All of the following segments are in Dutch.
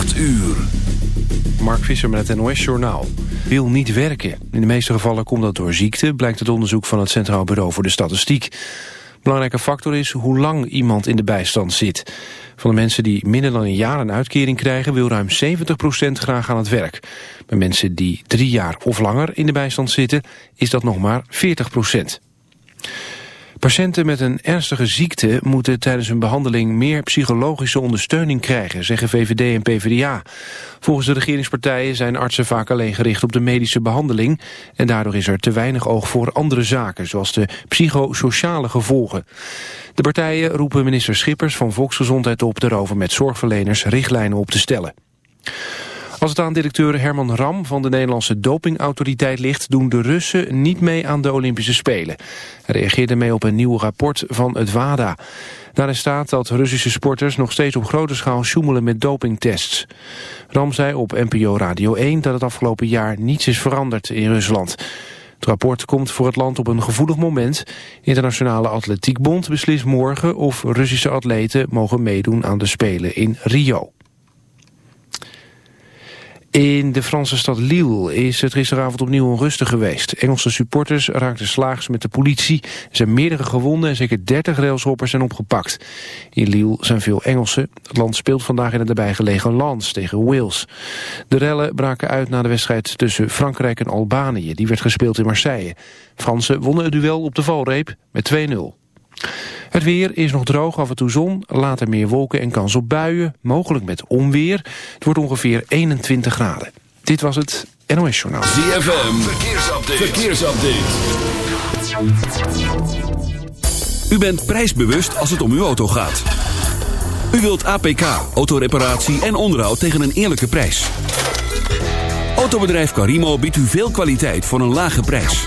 8 uur. Mark Visser met het NOS-journaal. Wil niet werken. In de meeste gevallen komt dat door ziekte... blijkt het onderzoek van het Centraal Bureau voor de Statistiek. Belangrijke factor is hoe lang iemand in de bijstand zit. Van de mensen die minder dan een jaar een uitkering krijgen... wil ruim 70% graag aan het werk. Bij mensen die drie jaar of langer in de bijstand zitten... is dat nog maar 40%. Patiënten met een ernstige ziekte moeten tijdens hun behandeling meer psychologische ondersteuning krijgen, zeggen VVD en PvdA. Volgens de regeringspartijen zijn artsen vaak alleen gericht op de medische behandeling en daardoor is er te weinig oog voor andere zaken, zoals de psychosociale gevolgen. De partijen roepen minister Schippers van Volksgezondheid op daarover met zorgverleners richtlijnen op te stellen. Als het aan directeur Herman Ram van de Nederlandse dopingautoriteit ligt... doen de Russen niet mee aan de Olympische Spelen. Hij reageerde mee op een nieuw rapport van het WADA. Daarin staat dat Russische sporters nog steeds op grote schaal sjoemelen met dopingtests. Ram zei op NPO Radio 1 dat het afgelopen jaar niets is veranderd in Rusland. Het rapport komt voor het land op een gevoelig moment. Internationale Atletiekbond beslist morgen of Russische atleten mogen meedoen aan de Spelen in Rio. In de Franse stad Lille is het gisteravond opnieuw onrustig geweest. Engelse supporters raakten slaags met de politie. Er zijn meerdere gewonden en zeker 30 railshoppers zijn opgepakt. In Lille zijn veel Engelsen. Het land speelt vandaag in het erbij gelegen Lens tegen Wales. De rellen braken uit na de wedstrijd tussen Frankrijk en Albanië. Die werd gespeeld in Marseille. Fransen wonnen het duel op de valreep met 2-0. Het weer is nog droog, af en toe zon, later meer wolken en kans op buien, mogelijk met onweer. Het wordt ongeveer 21 graden. Dit was het NOS Journaal. ZFM, verkeersupdate. verkeersupdate. U bent prijsbewust als het om uw auto gaat. U wilt APK, autoreparatie en onderhoud tegen een eerlijke prijs. Autobedrijf Carimo biedt u veel kwaliteit voor een lage prijs.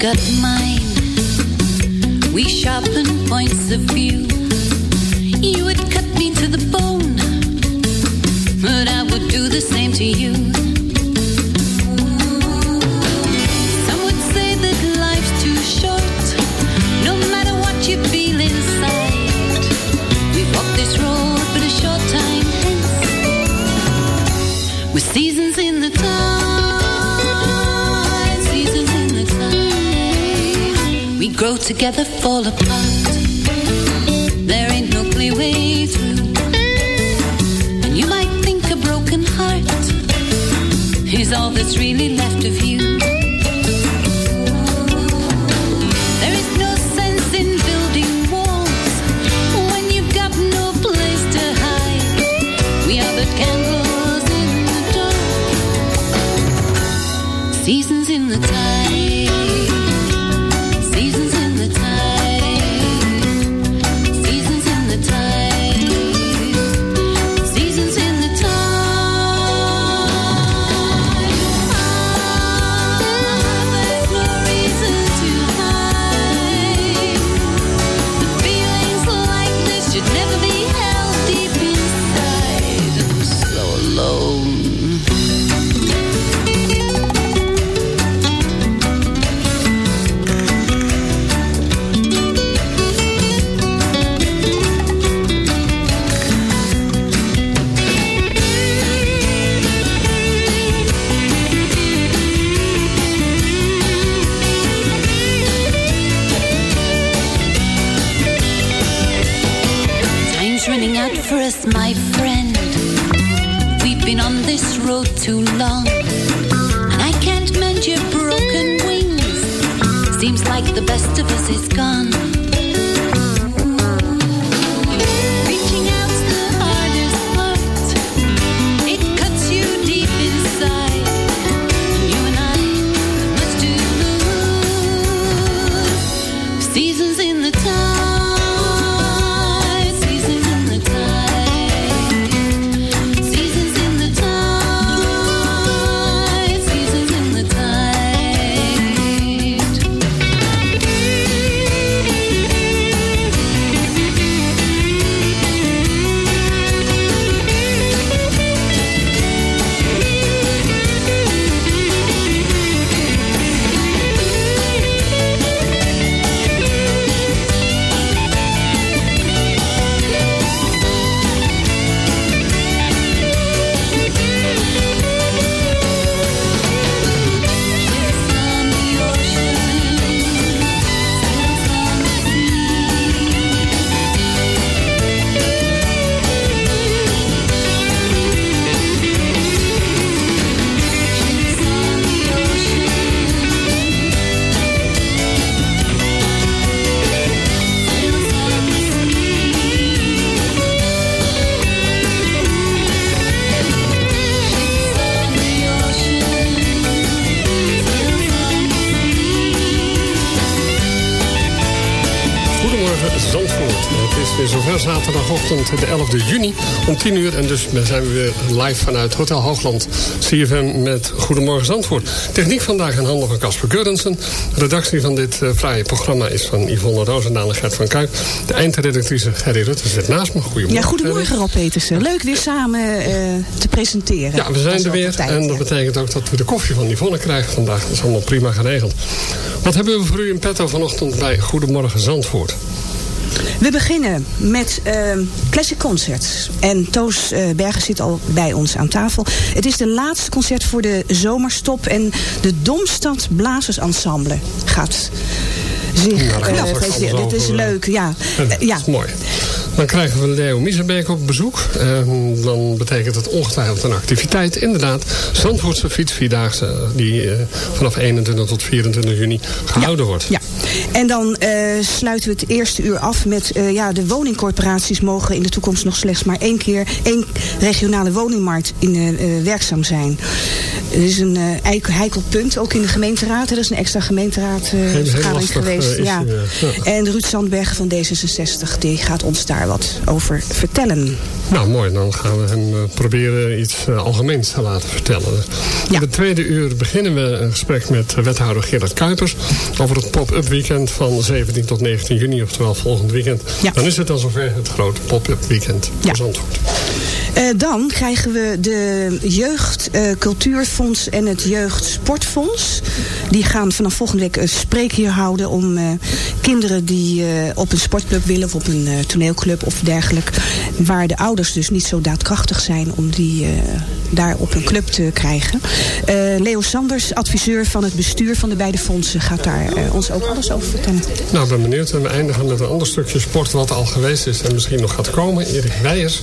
Got mine. We sharpen points of view. You would cut me to the bone, but I would do the same to you. Together, fall apart. There ain't no clear way through. And you might think a broken heart is all that's really left of you. Road too long, and I can't mend your broken wings. Seems like the best of us is gone. De 11e juni om 10 uur. En dus zijn we weer live vanuit Hotel Hoogland. CFM met Goedemorgen Zandvoort. Techniek vandaag in handen van Casper Geurensen. Redactie van dit uh, fraaie programma is van Yvonne Roosendaal en Gert van Kuip. De eindredactrice Gerry Rutte zit naast me. Goedemorgen. Ja, goedemorgen Rob Petersen. Leuk weer samen eh, te presenteren. Ja, we zijn er weer. tijd, en dat ja. betekent ook dat we de koffie van Yvonne krijgen vandaag. Dat is allemaal prima geregeld. Wat hebben we voor u in petto vanochtend bij Goedemorgen Zandvoort? We beginnen met eh, Classic Concerts. En Toos eh, Bergen zit al bij ons aan tafel. Het is de laatste concert voor de zomerstop. En de Domstad Blazers Ensemble gaat zich we eh, Dit is leuk, ja. Ja. mooi. Dan krijgen we Leo Miesenbeek op bezoek. Ehm, dan betekent het ongetwijfeld een activiteit. Inderdaad, Zandvoortse fietsvierdaagse die vanaf 21 tot 24 juni gehouden wordt. Ja, en dan eh, sluiten we het eerste uur af met... eh, ja, de woningcorporaties mogen in de toekomst nog slechts maar één keer... één regionale woningmarkt in, eh, werkzaam zijn. Het is een eikel- heikel punt, ook in de gemeenteraad. Er is een extra gemeenteraadvergadering geweest. ja. ja. En Ruud Sandbergen van D66 die gaat ons daar wat over vertellen. Nou, mooi. Dan gaan we hem proberen iets algemeens te laten vertellen. Ja. In het tweede uur beginnen we een gesprek met wethouder Gerard Kuipers... over het pop-up weekend van 17 tot 19 juni, oftewel volgend weekend. Ja. Dan is het dan zover het grote pop-up weekend Ja. Zandvoort. Eh, dan krijgen we de Jeugd eh, Cultuurfonds en het Jeugd Sportfonds. Die gaan vanaf volgende week een spreek hier houden om eh, kinderen die eh, op een sportclub willen of op een toneelclub of dergelijk. Waar de ouders dus niet zo daadkrachtig zijn om die daar op een club te krijgen. Leo Sanders, adviseur van het bestuur van de beide fondsen, gaat daar ons ook alles over vertellen. Nou, ik ben benieuwd. En we eindigen met een ander stukje sport wat al geweest is en misschien nog gaat komen. Erik Weijers,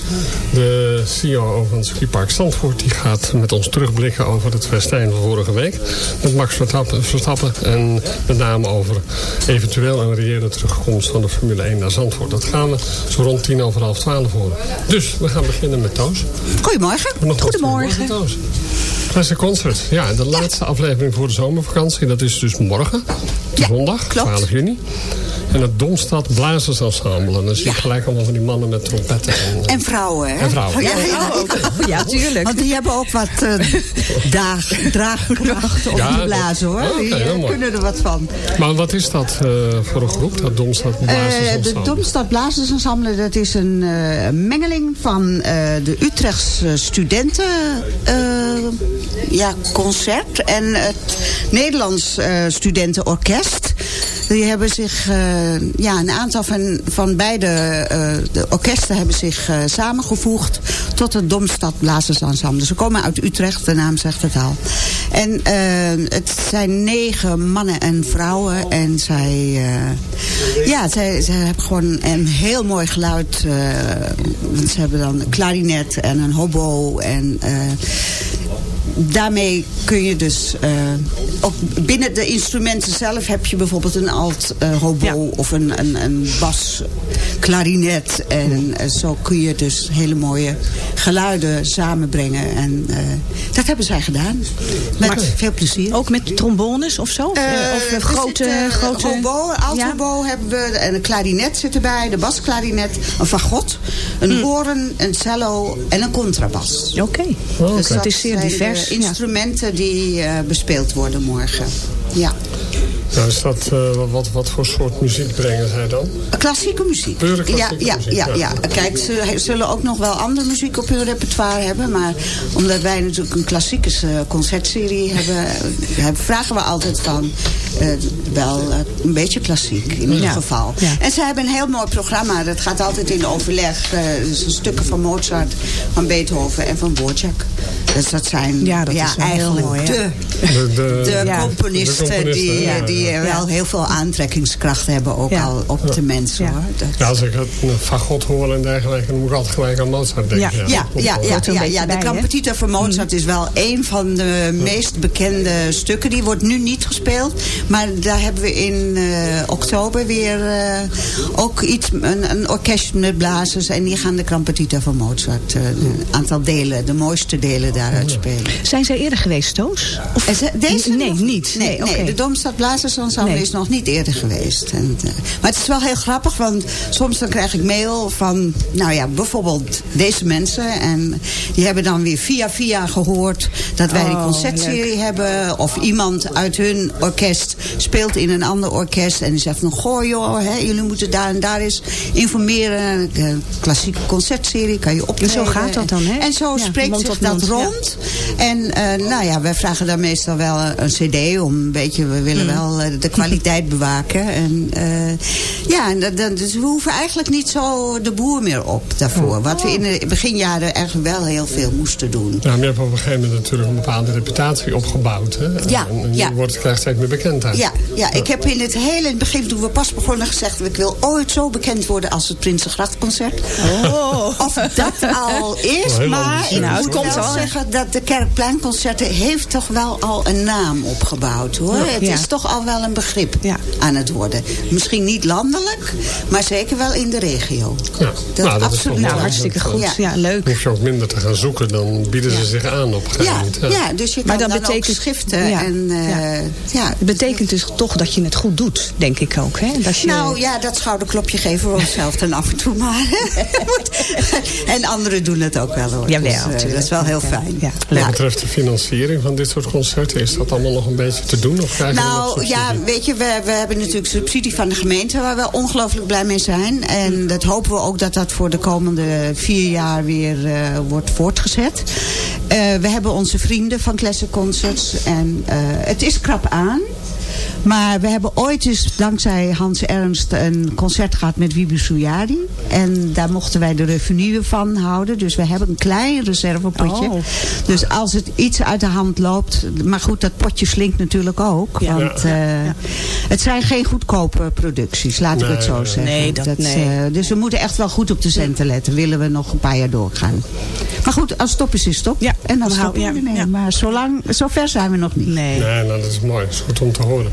de CEO van het skipark Zandvoort, die gaat met ons terugblikken over het festijn van vorige week. Met Max Verstappen, Verstappen en met name over eventueel een reële terugkomst van de Formule 1 naar Zandvoort. Dat gaan we zo rond tien over half twaalf horen. Dus we gaan beginnen met Toos. Goedemorgen. Nog Goedemorgen. Toos. Classic Concert. Ja, de laatste aflevering voor de zomervakantie. Dat is dus morgen. Ja, zondag, klopt. 12 juni. En het Domstad Blazers Ensemble. En dan zie je gelijk allemaal van die mannen met trompetten. En, En vrouwen, hè? En vrouwen. Ja, ja, Ja, tuurlijk. Want die hebben ook wat uh, daag, draagkracht op Ja, die dat- blazen, hoor. Oké, die eh, kunnen er wat van. Maar wat is dat eh, voor een groep, dat Domstad Blazers Eh, de? Domstad Blazers Ensemble, dat is een eh, mengeling van eh, de Utrechtse studenten eh, ja, concert en het Nederlands eh, studentenorkest. Die hebben zich, eh, ja, een aantal van, van beide eh, de orkesten hebben zich eh, samengevoegd tot het Domstad Blazers Ensemble. Ze komen uit Utrecht, de naam zegt het al. En het zijn negen mannen en vrouwen. En zij, ja, zij, zij hebben gewoon een heel mooi geluid. want ze hebben dan een klarinet en een hobo en... daarmee kun je dus... binnen de instrumenten zelf heb je bijvoorbeeld een alt hobo... of een, een, een bas klarinet. En eh, zo kun je dus hele mooie geluiden samenbrengen. En eh, dat hebben zij gedaan. Met veel plezier. Ook met trombones of zo? Of, eh, of grote... grote... hobo, Ja. hebben we. En een klarinet zit erbij. De basklarinet. Een fagot. Een hoorn. Een cello. En een contrabas. Oké. Oh, Dus oké. Het is zeer divers, ja. instrumenten die bespeeld worden morgen. Ja. Nou, is dat, eh, wat, wat voor soort muziek brengen zij dan? Klassieke muziek. Pure klassieke ja, ja, muziek, ja, ja. ja. Kijk, ze zullen ook nog wel andere muziek op hun repertoire hebben. Maar omdat wij natuurlijk een klassieke eh, concertserie hebben, eh, hebben, vragen we altijd van eh, wel eh, een beetje klassiek in ieder Ja. geval. Ja. En ze hebben een heel mooi programma. Dat gaat altijd in overleg. eh dus stukken van Mozart, van Beethoven en van Dvorak. Dus dat zijn Ja, dat is wel heel eigenlijk mooi, hè? de De, de, de Ja. componisten, De componisten, die, die wel heel veel aantrekkingskracht hebben ook Ja. al op de mensen. Ja. Hoor. Dat- Ja, als ik het een fagot hoor en dergelijke, dan moet ik altijd gelijk aan Mozart denken. Ja. Ja, ja, ja, de? Trampetita van Mozart is wel een van de meest bekende stukken. Die wordt nu niet gespeeld. Maar daar hebben we in eh, oktober weer eh, ook iets, een, een orkest met blazers. En die gaan de Trampetita van Mozart, eh, een aantal delen, de mooiste delen daaruit spelen. Zijn zij eerder geweest, Toos? Of En ze- Deze nee, nog niet. Nee, Nee, nee, oké. de Domstad Blazers Ensemble Nee. is nog niet eerder geweest. En, eh, maar het is wel heel grappig, want soms dan krijg ik mail van, nou ja, bijvoorbeeld deze mensen. En die hebben dan weer via via gehoord dat wij die Oh, concertserie hebben. Of iemand uit hun orkest speelt in een ander orkest. En die zegt van, goh joh, hè, jullie moeten daar en daar eens informeren. De klassieke concertserie kan je optreden. zo gaat dat dan, hè? En zo Ja, spreekt zich dat mond, ja. rond. En eh, nou ja, wij vragen daar meestal wel een, een cd om een beetje, we willen Mm. wel eh, de kwaliteit bewaken. En eh, ja, en dat- dus we hoeven eigenlijk niet zo de boer meer op daarvoor. Wat we in de beginjaren eigenlijk wel heel veel moesten doen. Ja, maar je hebt op een gegeven moment natuurlijk een bepaalde reputatie opgebouwd. Hè? Ja, en, en ja. je wordt, krijgt steeds meer bekendheid. Ja, ja, ik heb in het hele begin, toen we pas begonnen, gezegd... ik wil ooit zo bekend worden als het Prinsengrachtconcert. Oh. Of dat al is, Wel heel maar ik hoor. moet komt wel zeggen... dat de Kerkpleinconcerten heeft toch wel al een naam opgebouwd, hoor. Het Ja. is toch al wel een begrip Ja. aan het worden. Misschien niet landelijk, maar zeker wel in de regio. Ja. Dat Nou, dat is absoluut toch Nou, hartstikke goed. Ja. Ja, leuk. hoef je ook minder te gaan zoeken, dan bieden ze Ja. zich aan op een gegeven Ja, moment. ja, dus je kan Maar dan betekent- ook schriften. Ja. En, eh, Ja. ja. Het betekent dus toch dat je het goed doet, denk ik ook. Hè? Dat je... Nou ja, dat schouderklopje geven we onszelf dan af en toe maar. en anderen doen het ook wel hoor. Jawel, Dus, eh, natuurlijk. dat is wel heel Ja, fijn. ja. Wat Ja. betreft de financiering van dit soort concerten, is dat allemaal nog een beetje te doen? Of krijgen we nog Nou ja, weet je, we, we hebben natuurlijk subsidie van de gemeente... waar we ongelooflijk blij mee zijn. En dat hopen we ook dat dat voor de komende vier jaar weer eh, wordt voortgezet. Eh, we hebben onze vrienden van Classic Concerts. En eh, het is krap aan. Maar we hebben ooit eens, dankzij Hans Ernst, een concert gehad met Wibu Souyari. En daar mochten wij de revenue van houden. Dus we hebben een klein reservepotje. Oh. Dus als het iets uit de hand loopt... Maar goed, dat potje slinkt natuurlijk ook. Ja. Want eh, het zijn geen goedkope producties, laat ik het zo zeggen. Nee, dat- nee. eh, dus we moeten echt wel goed op de centen letten. Willen we nog een paar jaar doorgaan. Maar goed, als stop is, is stop. Ja, en dan stoppen houden- we ja, ermee. ja. Maar zolang, zover zijn we nog niet. Nee. Nee, nou, dat is mooi. Dat is goed om te horen.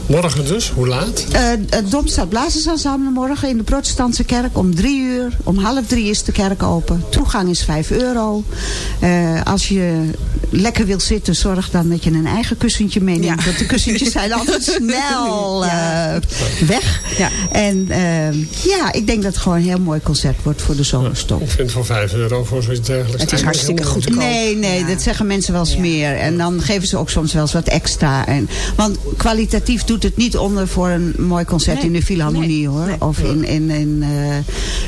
Morgen dus, hoe laat? Eh, het Domstad Blazersensemble morgen in de protestantse kerk om drie uur. Om half drie is de kerk open. Toegang is vijf euro. Eh, als je lekker wil zitten, zorg dan dat je een eigen kussentje meeneemt. Ja. Want de kussentjes zijn altijd snel eh, weg. Ja. En eh, ja, ik denk dat het gewoon een heel mooi concert wordt voor de zomerstop. Ik vind voor 5 euro voor zoiets dergelijks. Het is hartstikke goedkoop. Nee, nee, Ja. dat zeggen mensen wel eens meer. En dan geven ze ook soms wel eens wat extra. En, want kwalitatief doet het niet onder voor een mooi concert Nee. in de Philharmonie Nee. hoor. Nee. Of in, in, in, eh,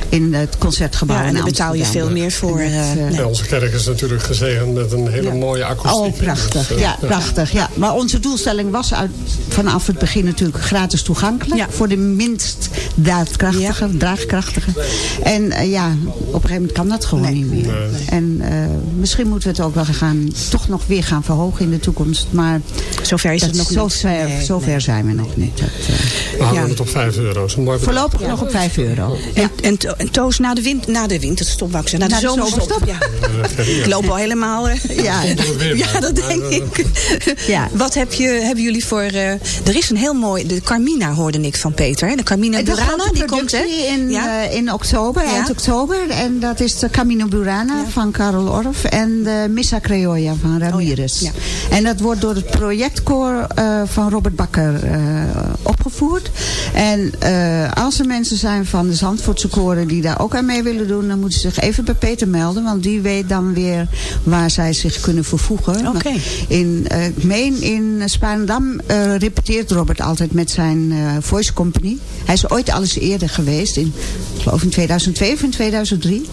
in het concertgebouw Ja, en daar betaal je veel meer voor. Eh, eh, onze kerk is natuurlijk gezegend met een hele mooie mooie akoestiek. Oh, prachtig. Dus, Ja, prachtig. Ja. Maar onze doelstelling was uit, vanaf het begin natuurlijk gratis toegankelijk. Ja. Voor de minst daadkrachtige, draagkrachtige. En ja, op een gegeven moment kan dat gewoon niet meer. En eh, misschien moeten we het ook wel gaan, toch nog weer gaan verhogen in de toekomst. Maar Zover is dat het nog zo niet. Ver, Nee, zo ver zijn we nog niet. Dat, eh, We houden Ja. het op 5 euro. Voorlopig nog op 5 euro. En, en, to- en Toos, na de, wind, na de winterstop, wou ik zeggen. Na de, Na de zomerstop. zomerstop. Ja. Ik loop al helemaal... eh, Ja, ja, dat denk ik. Ja. Wat heb je, hebben jullie voor... eh, er is een heel mooi... De Carmina hoorde ik van Peter. Hè? De Carmina De Burana, die komt, hè? productie in, Ja. in oktober, Ja. eind oktober. En dat is de Camino Burana van Karel Orff en de Missa Creolla van Ramirez. Oh ja. En dat wordt door het projectkoor eh, van Robert Bakker opgevoerd. En eh, als er mensen zijn van de Zandvoortse koren die daar ook aan mee willen doen... dan moeten ze zich even bij Peter melden. Want die weet dan weer waar zij zich kunnen vervoegen. Oké. In, eh, ik meen in Spaandam eh, repeteert Robert altijd met zijn eh, voice company. Hij is ooit al eens eerder geweest. In, ik geloof in 2002 of in 2003.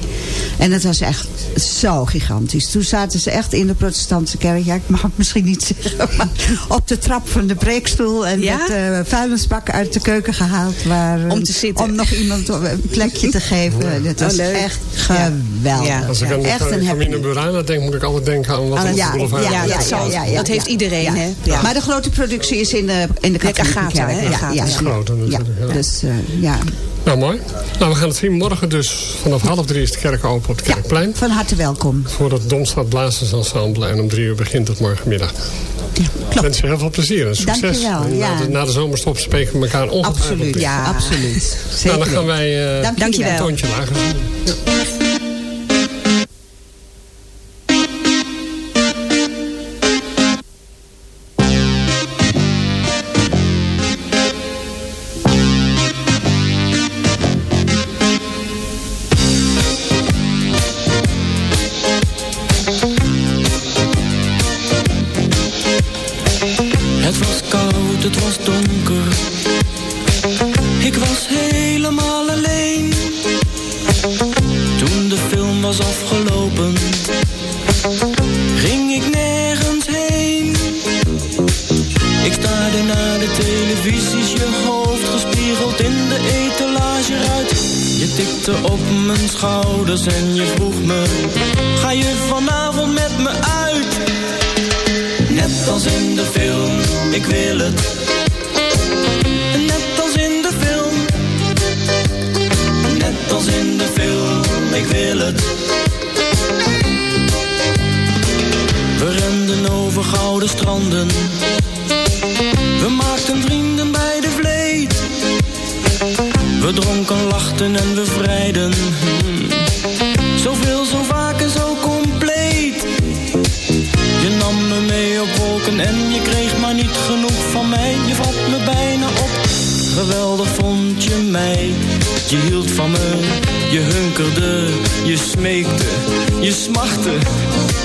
En dat was echt zo gigantisch. Toen zaten ze echt in de protestantse kerk. Ja, ik mag het misschien niet zeggen. Maar op de trap van de preekstoel. En Ja? met uh, vuilnisbak uit de keuken gehaald. Waar, eh, Om te zitten. Om nog iemand een plekje te geven. Dat was leuk. echt geweldig. Ja. Als ik aan de echt Camino happening. Burana denk, moet ik altijd denken aan wat Ah, op de ja, ja, is. dat heeft iedereen, hè? Ja. Maar de grote productie is in de, in de kerk. Ja, ja, Dat is groter ja. natuurlijk, ja. Dus eh, ja, Nou, mooi. Nou, we gaan het zien. Morgen dus vanaf half drie is de kerk open op het Kerkplein. van harte welkom. Voor het Domstad Blazersensemble. En om drie uur begint het morgenmiddag. Ik wens je heel veel plezier en succes. Dankjewel, En ja. Na, de, na de zomerstop spreken we elkaar ongetwijfeld Absoluut, ja, absoluut. Zeker Nou, dan gaan wij eh, Dank een Dankjewel. toontje lager zingen. Je smeekte, je smachtte,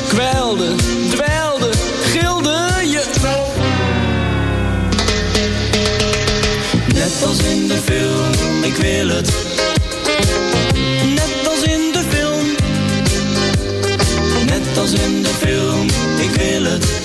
kwelde, dweilde, gilde je. Net als in de film, ik wil het. Net als in de film. Net als in de film, ik wil het.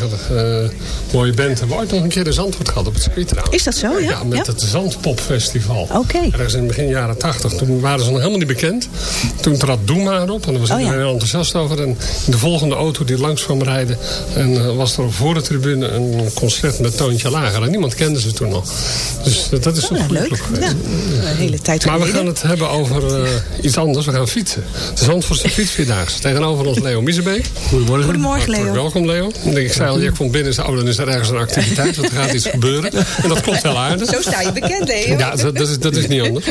Eh, mooie band, hebben we ooit nog een keer de Zandvoort gehad op het circuit trouwens. Is dat zo, ja? Ja, met Ja? het Zandpopfestival. Oké. Ergens in het begin jaren 80. Toen waren ze nog helemaal niet bekend. Toen trad Doema erop. En daar was Oh, ja. iedereen heel enthousiast over. En in de volgende auto die langs kwam rijden... En, eh, was er voor de tribune een concert met Toontje Lager. En niemand kende ze toen nog. Dus eh, dat is een Oh, goede leuk. Ja, een hele tijd Maar we geleden. gaan het hebben over iets anders. We gaan fietsen. De Zandvoortse fietsvierdaagse. Tegenover ons Leo Miezebeek. Goedemorgen. Goedemorgen, Leo. Welkom Leo. Ik zei al, je komt binnen en zei, oh, dan is er ergens een activiteit. Want er gaat iets gebeuren. En dat klopt heel aardig. Zo sta je bekend, Leo. Ja, dat, dat is, dat is niet anders.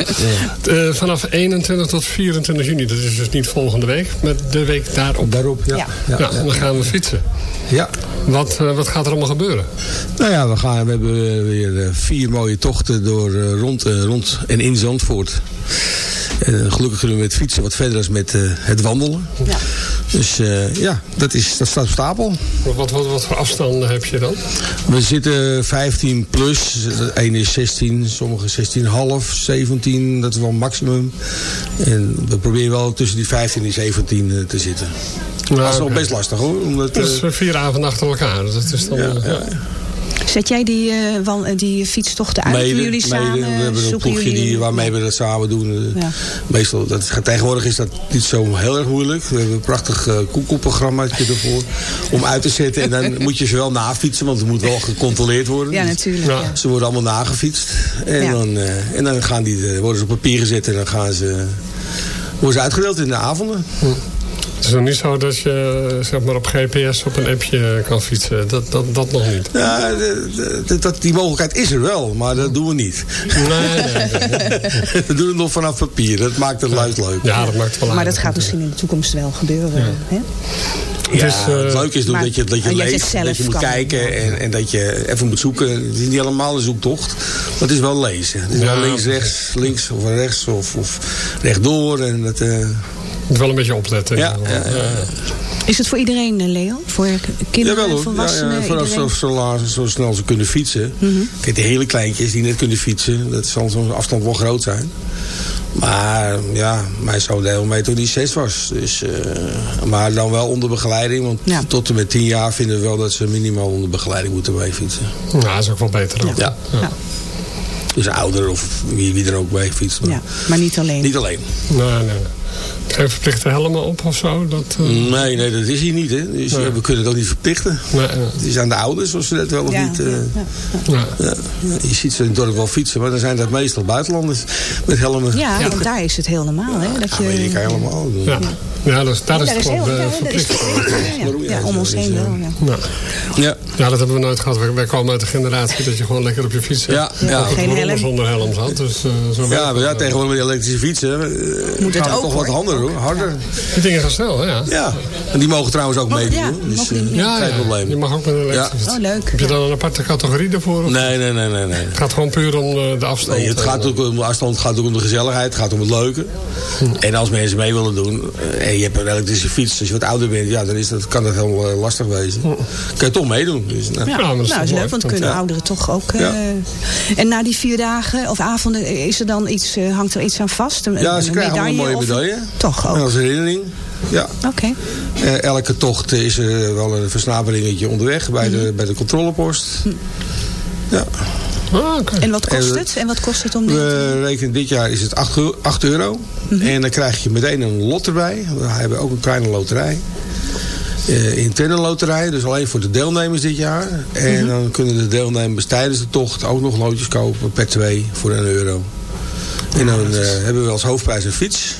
Eh, vanaf 21 tot 24 juni, dat is dus niet volgende week, maar de week daarop. Daarop, ja. Ja. Ja. Ja, en dan gaan we fietsen. Ja. Wat, eh, wat gaat er allemaal gebeuren? Nou ja, we, gaan, we hebben eh, weer vier mooie tochten door, eh, rond, eh, rond en in Zandvoort. Eh, gelukkig kunnen we met fietsen wat verder als met eh, het wandelen. Ja. Dus eh, ja, dat, is, dat staat op stapel. Wat, wat, wat voor afstanden heb je dan? We zitten 15 plus. Ene is 16, sommige 16,5, 17. Dat is wel maximum. En we proberen wel tussen die 15 en die 17 eh, te zitten. Nou, dat is wel best lastig hoor. Omdat, Dat is eh, vier avonden achter elkaar. Dus dat is dan, ja, ja. Zet jij die, eh, wan- eh, die fietstochten uit? Mede, jullie mede. samen? We hebben een ploegje jullie- die, waarmee we dat samen doen. Eh, Ja. Meestal, dat, tegenwoordig is dat niet zo heel erg moeilijk. We hebben een prachtig uh, ervoor. Om uit te zetten. En dan moet je ze wel nafietsen. Want het moet wel gecontroleerd worden. Ja, natuurlijk. Ja. Ja. Ze worden allemaal nagefietst. En, Ja. dan, eh, en dan gaan die, worden ze op papier gezet. En dan gaan ze, worden ze uitgedeeld in de avonden. Het is nog niet zo dat je zeg maar, op GPS op een appje kan fietsen. Dat, dat, dat nog niet. Ja, de- de- de- dat, die mogelijkheid is er wel. Maar dat doen we niet. Nee, nee, nee. we doen het nog vanaf papier. Dat maakt het luid leuk. Ja, dat maakt het wel Maar dat gaat misschien in de toekomst wel gebeuren. Hè? Het is, het leuke is maar- dat je, dat je leest, dat je moet kan. kijken en, en dat je even moet zoeken. Het is niet helemaal een zoektocht, maar het is wel lezen. Het is Ja, wel links, rechts, links of rechts of, of rechtdoor. En dat, eh, moet wel een beetje opletten. ja, ja, ja. Is het voor iedereen, eh, Leo? Voor kinderen, Jawel. Ja, volwassenen, ja, vooral zo, iedereen? zo, zo snel ze kunnen fietsen. Kijk, de hele kleintjes die net kunnen fietsen, dat zal zo'n afstand wel groot zijn. Maar ja, mijn zoon deed mee toen hij zes was. Dus, eh, maar dan wel onder begeleiding. Want Ja. tot en met tien jaar vinden we wel dat ze minimaal onder begeleiding moeten mee fietsen. Nou, dat is ook wel beter. Ja. Ja. Dus ouder of wie, wie er ook mee fietst. Maar Ja, maar niet alleen. Niet alleen. Nee, nee, nee. Geen verplichte helmen op of zo? Dat, eh, Nee, nee, dat is hier niet. Hè. Dus, Nee. ja, we kunnen het ook niet verplichten. nee, nee. Het is aan de ouders of ze dat wel of Ja, niet. eh, ja, ja. Ja. ja. Ja, je ziet ze in het dorp wel fietsen, maar dan zijn dat meestal buitenlanders met helmen. Ja, want daar is het heel normaal. Hè? Dat Ja, je, weet ik helemaal. Ja, ja dus, daar is daar het is heel, gewoon ja, eh, verplicht. ja, ja, ja, om ons heen wel. Ja. Nou, Ja, ja, dat hebben we nooit gehad. Wij, komen uit de generatie dat je gewoon lekker op je fiets zit. ja, ja. Ook Geen het helm. zonder helm zat. Dus, eh, zo Ja, maar het. ja, tegenwoordig met die elektrische fietsen eh, Moet het het ook, toch wat. Harder hoor. Harder. Die dingen gaan snel, hè? Ja, Ja, en die mogen trouwens ook meedoen. ja, hoor. dus, eh, ja, geen ja. probleem. Je mag ook met een elektrische. Oh, leuk. Heb je dan een aparte categorie daarvoor? Of? Nee, nee, nee, nee. nee. Het gaat gewoon puur om eh, de afstand. Nee, het gaat ook om de afstand, het gaat ook om de gezelligheid, het gaat om het leuke. En als mensen mee willen doen, eh, en je hebt een elektrische fiets, als je wat ouder bent, ja, dan is dat, kan dat heel eh, lastig wezen. Kan je toch meedoen. Dus, nou. Ja, Ja, dat is nou, is mooi. leuk, want kunnen Ja. ouderen toch ook... eh, Ja. En na die vier dagen of avonden, is er dan iets, eh, hangt er iets aan vast? Een, Ja, ze krijgen allemaal een mooie of- medaille. Toch ook? Als herinnering. Ja. Oké. Eh, elke tocht is er wel een versnaperingetje onderweg bij de, bij de controlepost. Ja. Ah, oké. En wat kost En het? En wat kost het om dit? We rekenen dit jaar is het 8, euro- 8 euro. En dan krijg je meteen een lot erbij. We hebben ook een kleine loterij. Eh interne loterij, dus alleen voor de deelnemers dit jaar. En dan kunnen de deelnemers tijdens de tocht ook nog loodjes kopen per twee voor een euro. En dan eh, hebben we als hoofdprijs een fiets.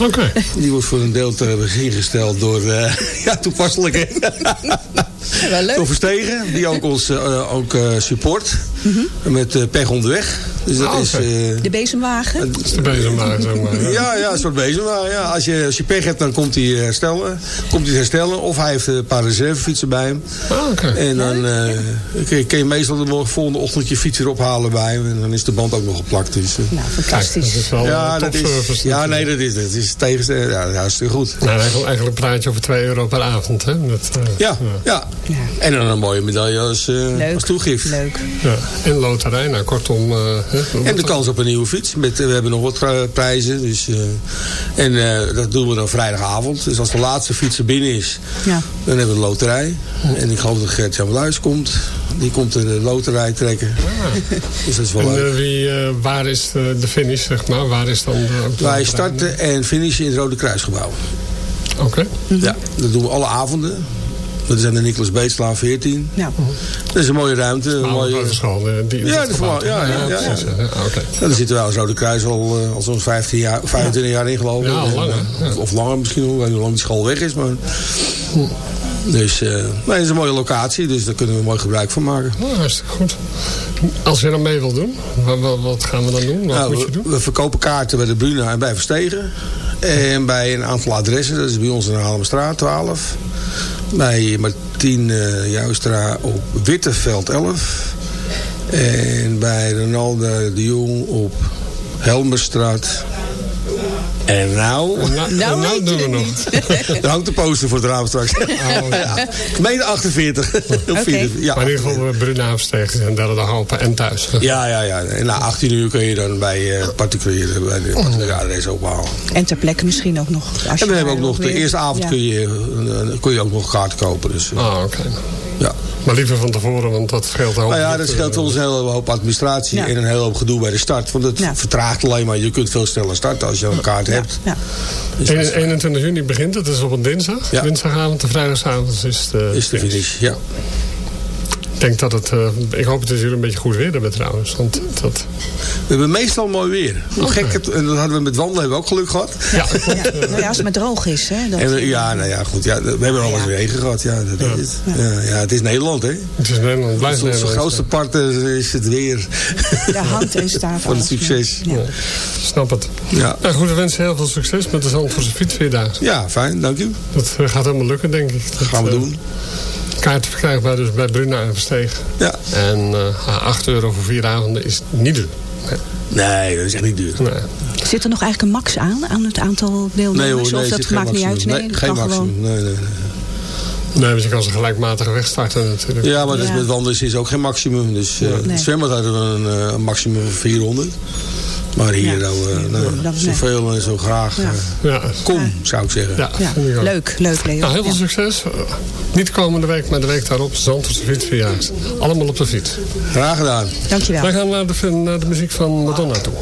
Oké. Die wordt voor een deel te beschikking gesteld door, eh, ja toepasselijk hè. Wel leuk. Door Verstegen, die ook ons eh, ook, eh, support. Met eh, pech onderweg. Dus dat Ah, is... eh, De bezemwagen? Dat is de bezemwagen, zeg maar. ja, ja, een soort bezemwagen. Ja. Als, je, als je pech hebt, dan komt hij herstellen. Komt hij herstellen. Of hij heeft een paar reservefietsen bij hem. Ah, oké. En dan eh, kun, je, kun je meestal de morgen- volgende ochtend je fiets weer ophalen bij hem. En dan is de band ook nog geplakt. Dus, eh, Nou, Kijk, dat fantastisch. is wel ja, dat is, topservice. ja, nee, dat is, dat is tegen, ja, dat is hartstikke goed. Nou, eigenlijk, eigenlijk praat je over 2 euro per avond, hè? Dat, eh, Ja, ja. Ja. En dan een mooie medaille als, eh, Leuk. als toegift. Leuk. ja. En loterij, nou kortom... eh, hè, En de kans op een nieuwe fiets. Met, we hebben nog wat prijzen. Dus, eh, en eh, dat doen we dan vrijdagavond. Dus als de laatste fiets er binnen is, Ja. dan hebben we de loterij. En ik geloof dat Gert-Jan Luijs komt. Die komt de loterij trekken. Dus dat is wel En leuk. eh, wie, eh, waar is de, de finish, zeg maar? Waar is dan de, Wij starten en finishen in het Rode Kruisgebouw. Oké. Ja, dat doen we alle avonden. Dat is aan de Nicolas Beetslaan 14. Nou, Dat is een mooie ruimte. Een mooie, School, eh, die, Ja, dat is wel- ja, ja, ja, ja. ja. Ah, Oké. Ja, daar zitten als Rode Kruis al, eh, al zo'n 15 jaar, 25 jaar in geloof ik. Ja, al En, langer, eh, ja. Of langer misschien, hoe hoe lang die school weg is. Maar... Dus eh, nee, het is een mooie locatie, dus daar kunnen we mooi gebruik van maken. Nou, hartstikke goed. Als je dan mee wil doen, wat, wat, gaan we dan doen? Wat Nou, moet je we, doen? we verkopen kaarten bij de Bruna en bij Verstegen. En bij een aantal adressen, dat is bij ons in de Haarlemmerstraat 12. Bij Martien eh Joustra op Witteveld 11. En bij Ronaldo de Jong op Helmerstraat. En nou... Nou, Nou nou weet doen we nog. Er hangt een poster voor het raam straks. ja. Gemeente 48. Op vierde- ja. Maar in ieder geval, Bruna Afsteeg en derde dag open en thuis. Ja, ja, ja. En na 18 uur kun je dan bij eh particulieren, bij de particuliere adres ophalen. en ter plekke misschien ook nog. Als En we je hebben ook daar nog, de eerste avond Ja. kun, je, eh, kun je ook nog kaarten kopen. Dus, eh, Ah, oké. Maar liever van tevoren, want dat scheelt hoop. Nou ja, dat scheelt ons een hele hoop administratie Ja. en een hele hoop gedoe bij de start. Want het Ja. vertraagt alleen maar. Je kunt veel sneller starten als je een kaart hebt. Ja. Dus dat is- 21 juni begint het, het is op een dinsdag. Ja. Dinsdagavond en vrijdagavond is de is de finish, ja. Ik denk dat het, eh, ik hoop het is hier een beetje goed weer hebben trouwens. Want dat, We hebben meestal mooi weer. Hoe gek het, en dat hadden we met wandelen hebben we ook geluk gehad. ja, Ja. Nou ja, als het maar droog is. Hè, dat, En we- ja, nou ja, goed. Ja, we hebben al eens Ja. regen gehad. Ja, dat is het. Ja, ja, het is Nederland, hè. het is Nederland, blijft Onze Nederland. grootste part eh, is het weer. Daar hangt en staat Voor het succes. Ja. Snap het. Ja. Nou goed, we wensen heel veel succes met de Zandvoortse fietsvierdaagse. ja, fijn. Dank u. Dat eh, gaat helemaal lukken, denk ik. Dat gaan we eh, doen. Kaarten verkrijgbaar dus bij Bruna en Versteeg. Ja. En eh 8 euro voor vier avonden is niet duur. Nee. Nee, dat is echt niet duur. Nee. Zit er nog eigenlijk een max aan, aan het aantal deelnemers? Nee hoor, nee, of dat maakt niet uit? Nee, geen maximum. gewoon. Nee, nee, nee. Nee, dus je kan ze gelijkmatige weg starten natuurlijk. Ja, maar Ja. met wandelen is ook geen maximum. Dus eh Nee. het zwembad hadden we een, eh, een maximum van 400. Maar hier Ja. nou, eh, nou, dat zoveel en zo graag. Ja. eh, Ja, kom, zou ik zeggen. ja, ik leuk, leuk Leo. Nou, heel veel Ja. succes. Eh, Niet komende week, maar de week daarop. Zandvoortse fietsvierdaagse. Allemaal op de fiets. Graag gedaan. Dankjewel. Wij gaan naar de, naar de muziek van Madonna toe.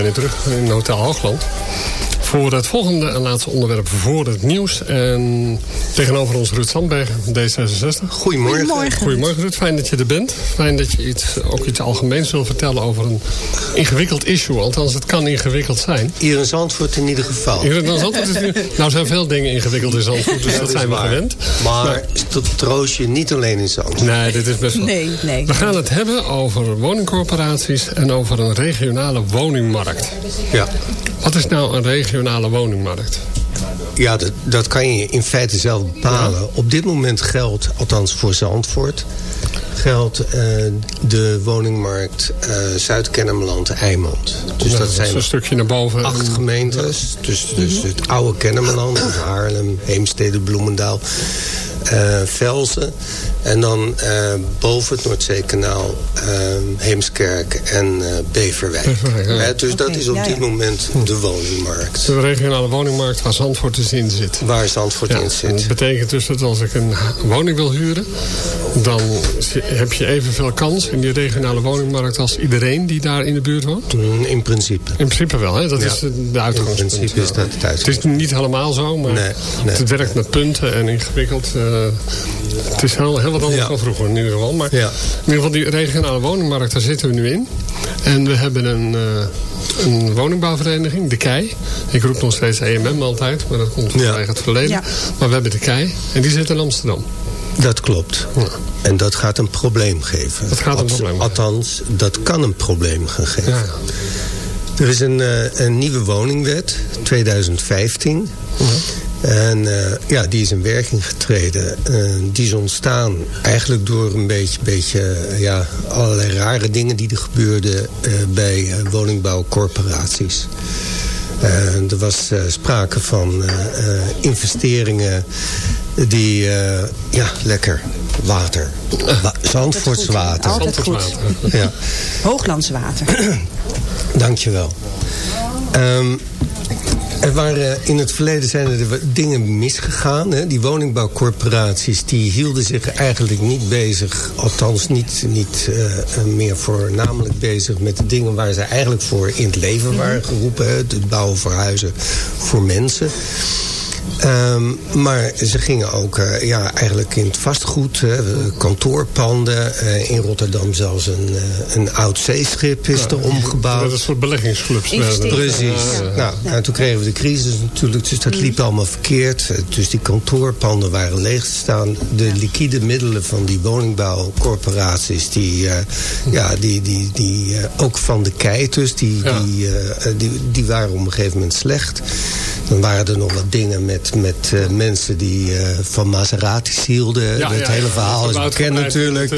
Zijn weer terug in Hotel Hoogland. Voor het volgende en laatste onderwerp voor het nieuws. En tegenover ons Ruud Sandberg, D66. Goedemorgen. Goedemorgen. Goedemorgen Ruud, fijn dat je er bent. Fijn dat je iets, ook iets algemeens wil vertellen over een ingewikkeld issue. Althans, het kan ingewikkeld zijn. Hier in Zandvoort in ieder geval. Hier in Zandvoort is nu- nou zijn veel dingen ingewikkeld in Zandvoort, dus Ja, dat zijn we waar. gewend. Maar tot troost je niet alleen in Zandvoort. Nee, dit is best wel... Nee, nee. We gaan het hebben over woningcorporaties en over een regionale woningmarkt. Ja, Wat is nou een regionale woningmarkt? Ja dat, dat kan je in feite zelf bepalen. Op dit moment geldt, althans voor Zandvoort... geldt eh, de woningmarkt eh Zuid-Kennemerland-Eimond. Dus Nou, dat zijn een stukje naar boven. acht gemeentes. Dus, dus het oude Kennemerland, dus Haarlem, Heemstede, Bloemendaal, Velzen. En dan eh, boven het Noordzeekanaal, eh, Heemskerk en eh, Beverwijk. Beverwijk, ja. Dus dat is op ja, dit ja. moment de woningmarkt. De regionale woningmarkt waar Zandvoort dus in zit. Waar Zandvoort Ja, in en zit. dat betekent dus dat als ik een woning wil huren... dan heb je evenveel kans in die regionale woningmarkt... als iedereen die daar in de buurt woont? Mm, In principe. In principe wel, hè? dat Ja. is de- uitgangspunt. In principe is dat het Het is niet helemaal zo, maar Nee, nee. het werkt met punten en ingewikkeld. eh, het is heel, heel wat anders Ja. dan vroeger in ieder geval. Maar Ja. in ieder geval die regionale woningmarkt, daar zitten we nu in. En we hebben een, eh, een woningbouwvereniging, de KEI. Ik roep nog steeds EMM altijd, maar dat komt Ja. vanwege het verleden. Ja. Maar we hebben de KEI en die zit in Amsterdam. Dat klopt. En dat gaat een probleem geven. Dat gaat een probleem geven. Althans, dat kan een probleem gaan geven. Ja, Er is een, eh, een nieuwe woningwet, 2015. En eh, ja, die is in werking getreden. Die is ontstaan eigenlijk door een beetje, beetje eh, ja, allerlei rare dingen die er gebeurden eh, bij woningbouwcorporaties. Er was sprake van investeringen die, ja, lekker water. Wa Zandvoorts water. Altijd goed. Ja. Hooglandswater. Dankjewel. Ehm er waren, in het verleden zijn er dingen misgegaan. Hè? Die woningbouwcorporaties die hielden zich eigenlijk niet bezig... althans niet, niet eh, meer voornamelijk bezig met de dingen... waar ze eigenlijk voor in het leven waren geroepen. Hè? Het bouwen voor huizen voor mensen. Ehm, maar ze gingen ook eh, ja, eigenlijk in het vastgoed, hè, kantoorpanden. eh, in Rotterdam zelfs een, eh, een oud zeeschip is er omgebouwd. Dat is een soort beleggingsclubs. Precies. Ja, ja. Nou, en toen kregen we de crisis natuurlijk, dus dat liep allemaal verkeerd. Eh, Dus die kantoorpanden waren leeg te staan. De liquide middelen van die woningbouwcorporaties, die, eh, ja, die, die, die eh, ook van de kei dus, die, Ja. die, eh, die, die waren op een gegeven moment slecht. Dan waren er nog wat dingen met, met eh, mensen die eh, van Maseratis hielden. Ja, het ja, hele ja. verhaal is bekend natuurlijk.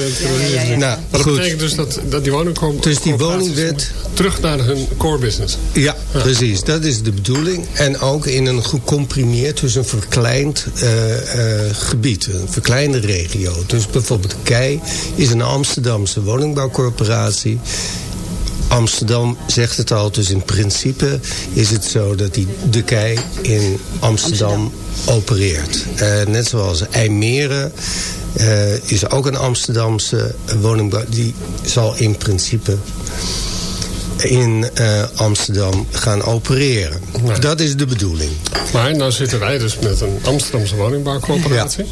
Nou, dat goed. betekent dus dat, dat die woningcorporaties Dus die woningwet- terug naar hun core business. Ja, precies. Dat is de bedoeling. En ook in een gecomprimeerd, dus een verkleind eh, gebied. Een verkleinde regio. Dus bijvoorbeeld KEI is een Amsterdamse woningbouwcorporatie. Amsterdam zegt het al, dus in principe is het zo dat die de KEI in Amsterdam, opereert. Eh, net zoals IJmeren eh, is ook een Amsterdamse woningbouw. Die zal in principe in eh, Amsterdam gaan opereren. Dat is de bedoeling. Maar nou zitten wij dus met een Amsterdamse woningbouwcorporatie...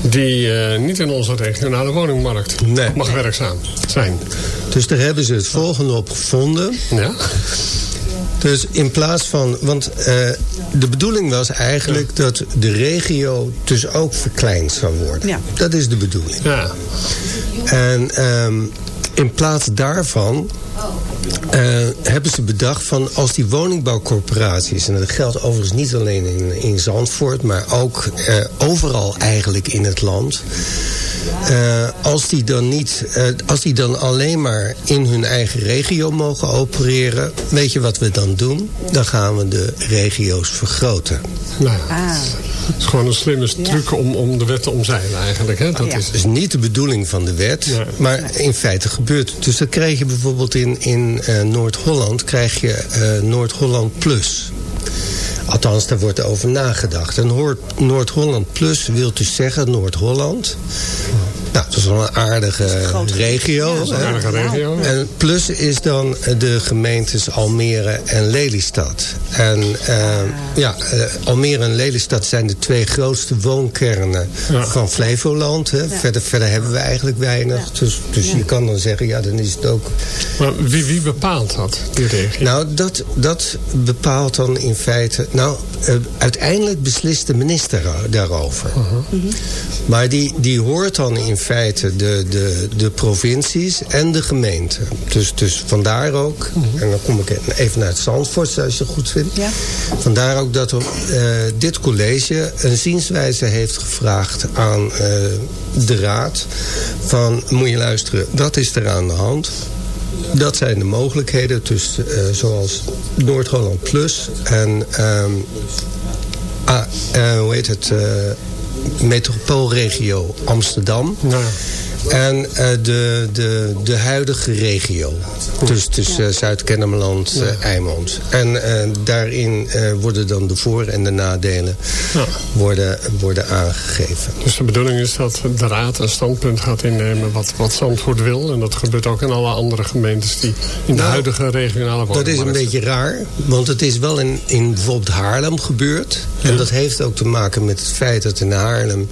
die eh, niet in onze regionale woningmarkt mag werkzaam zijn. Dus daar hebben ze het volgende op gevonden. Ja. Dus in plaats van... Want eh, de bedoeling was eigenlijk dat de regio dus ook verkleind zou worden. Ja. Dat is de bedoeling. Ja. En ehm, in plaats daarvan eh, hebben ze bedacht van als die woningbouwcorporaties... en dat geldt overigens niet alleen in, in Zandvoort... maar ook eh, overal eigenlijk in het land... Eh, als, die dan niet, eh, als die dan alleen maar in hun eigen regio mogen opereren... weet je wat we dan doen? Dan gaan we de regio's vergroten. Nou, Ah. Het is gewoon een slimme truc om, om de wet te omzeilen eigenlijk. Hè? Dat Ja. is, Dat is niet de bedoeling van de wet, Ja. maar in feite gebeurt het. Dus dan krijg je bijvoorbeeld in, in eh, Noord-Holland... krijg je eh, Noord-Holland Plus. Althans, daar wordt over nagedacht. En Hoort- Noord-Holland Plus wil dus zeggen Noord-Holland... Nou, dat is wel een aardige regio. een aardige regio. En plus is dan de gemeentes Almere en Lelystad. En eh, ja, eh, Almere en Lelystad zijn de twee grootste woonkernen Ja. van Flevoland. Hè. Verder, verder hebben we eigenlijk weinig. Dus, dus je kan dan zeggen, ja, dan is het ook... Maar wie, wie bepaalt dat, die regio? Nou, dat, dat bepaalt dan in feite... Nou, eh, uiteindelijk beslist de minister daar- daarover. Maar die, die hoort dan in feite de, de, de provincies en de gemeenten. Dus, dus vandaar ook, en dan kom ik even naar het Zandvoort, als je het goed vindt. Ja. Vandaar ook dat er, eh, dit college een zienswijze heeft gevraagd aan eh, de raad. Van, moet je luisteren, wat is er aan de hand? Dat zijn de mogelijkheden, dus, eh, zoals Noord-Holland Plus en ah, eh, hoe heet het, metropoolregio Amsterdam. En eh, de, de, de huidige regio. Dus, dus Zuid-Kennemerland, eh, Eimond. En daarin worden dan de voor- en de nadelen Ja. worden, worden aangegeven. dus de bedoeling is dat de raad een standpunt gaat innemen wat, wat Zandvoort wil. En dat gebeurt ook in alle andere gemeentes die in de Nou, huidige regionale Dat is een beetje raar, want het is wel in, in bijvoorbeeld Haarlem gebeurd. En dat heeft ook te maken met het feit dat in Haarlem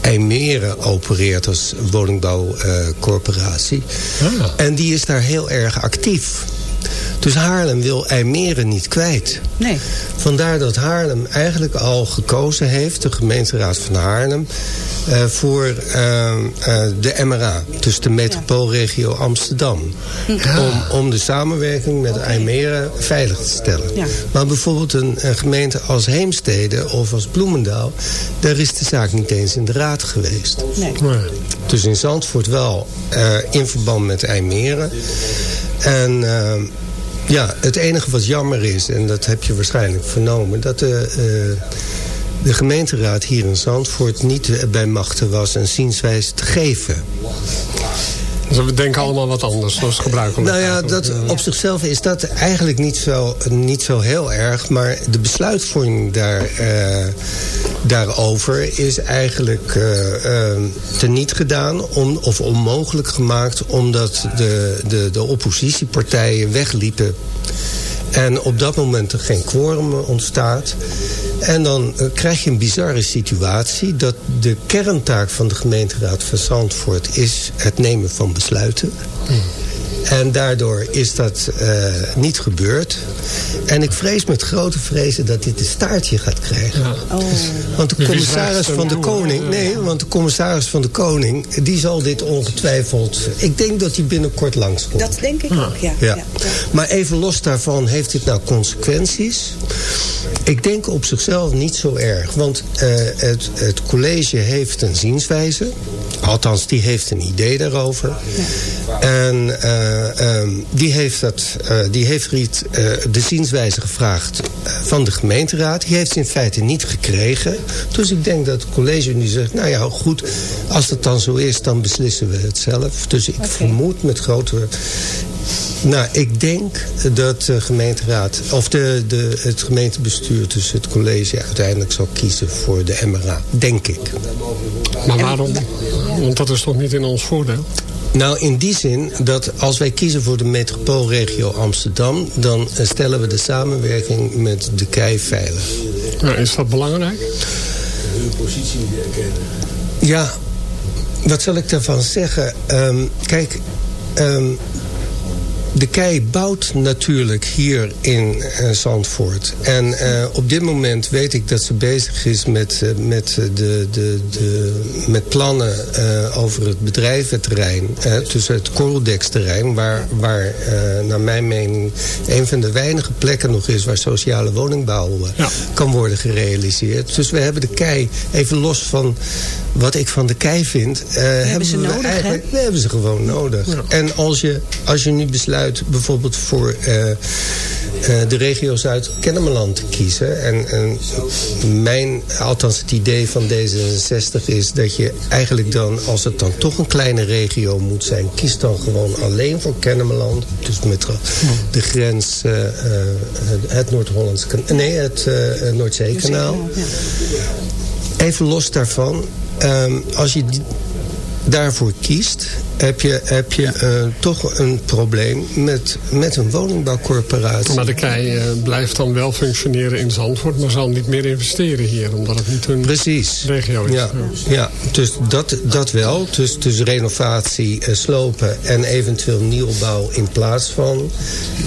IJmeren opereert als woningbouwcorporatie. Ah. En die is daar heel erg actief. Dus Haarlem wil IJmeren niet kwijt. Nee. Vandaar dat Haarlem eigenlijk al gekozen heeft, de gemeenteraad van Haarlem, eh, voor eh, eh, de MRA, dus de metropoolregio Amsterdam. Om, om de samenwerking met IJmeren veilig te stellen. Ja. Maar bijvoorbeeld een, een gemeente als Heemstede of als Bloemendaal, daar is de zaak niet eens in de raad geweest. Nee. Nee. Dus in Zandvoort wel eh, in verband met IJmeren. En eh, ja, het enige wat jammer is, en dat heb je waarschijnlijk vernomen... dat de, eh, de gemeenteraad hier in Zandvoort niet bij machten was een zienswijze te geven. Dus we denken allemaal wat anders, zoals gebruikelijk. Nou ja, dat, op zichzelf is dat eigenlijk niet zo, niet zo heel erg. Maar de besluitvorming daar, eh, daarover is eigenlijk eh eh, teniet gedaan. Of onmogelijk gemaakt omdat de, de, de oppositiepartijen wegliepen. En op dat moment er geen quorum ontstaat. En dan eh, krijg je een bizarre situatie... dat de kerntaak van de gemeenteraad van Zandvoort... is het nemen van besluiten. En daardoor is dat eh, niet gebeurd. En ik vrees met grote vrezen dat dit een staartje gaat krijgen. Oh. Want de Wie commissaris van de koning... hè? Nee, want de commissaris van de koning... die zal dit ongetwijfeld... Ik denk dat hij binnenkort langskomt. Dat denk ik ook, ja. Ja. ja. Maar even los daarvan, heeft dit nou consequenties? Ik denk op zichzelf niet zo erg. Want eh, het, het college heeft een zienswijze. Althans, die heeft een idee daarover. En eh, ehm, die heeft, dat, eh, die heeft Riet eh, de zienswijze gevraagd van de gemeenteraad. Die heeft ze in feite niet gekregen. Dus ik denk dat het college nu zegt... nou ja, goed, als dat dan zo is, dan beslissen we het zelf. Dus ik vermoed met grote... Nou, ik denk dat de gemeenteraad, of de, de, het gemeentebestuur, dus het college uiteindelijk zal kiezen voor de MRA. Denk ik. Maar waarom? Want dat is toch niet in ons voordeel? Nou, in die zin dat als wij kiezen voor de metropoolregio Amsterdam... dan stellen we de samenwerking met de KEI veilig. Nou, is dat belangrijk? Ja, wat zal ik daarvan zeggen? Ehm, kijk, ehm, de kei bouwt natuurlijk hier in eh, Zandvoort. En eh, op dit moment weet ik dat ze bezig is met, eh, met, de, de, de, met plannen eh, over het bedrijventerrein. tussen het Corodex-terrein, waar, waar eh, naar mijn mening een van de weinige plekken nog is waar sociale woningbouw eh, kan worden gerealiseerd. Dus we hebben de kei, even los van wat ik van de kei vind, eh, hebben ze we nodig, hè? eigenlijk we hebben ze gewoon nodig. En als je, als je nu besluit bijvoorbeeld voor eh, eh, de regio Zuid-Kennemerland te kiezen. En, en mijn, althans het idee van D66 is dat je eigenlijk dan, als het dan toch een kleine regio moet zijn, kies dan gewoon alleen voor Kennemerland. Dus met de, grens, eh, het Noord-Hollands, kan- nee, het Noordzeekanaal. Even los daarvan, ehm, als je die- daarvoor kiest, heb je, heb je eh, toch een probleem met, met een woningbouwcorporatie. Maar de KEI eh, blijft dan wel functioneren in Zandvoort... maar zal niet meer investeren hier, omdat het niet hun Precies. regio is. Ja, ja dus dat, dat wel. Dus, dus renovatie, eh, slopen en eventueel nieuwbouw in plaats van.